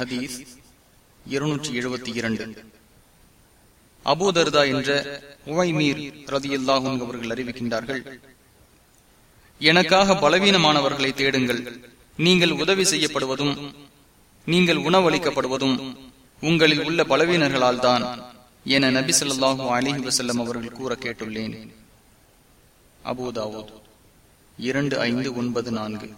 ஹதீஸ் இருநூற்றி எழுபத்தி இரண்டு. அபூதர்தா என்ற உவைமீர் ரதியுல்லாஹும் அவர்கள் அறிவிக்கின்றார்கள் எனக்காக பலவீனமானவர்களை தேடுங்கள். நீங்கள் உதவி செய்யப்படுவதும் நீங்கள் உணவளிக்கப்படுவதும் உங்களில் உள்ள பலவீனர்களால் தான் என நபி சொல்லாஹு அலிஹி வசல்லம் அவர்கள் கூற கேட்டுள்ளேன். அபூதாவூத் இரண்டு ஐந்து ஒன்பது நான்கு.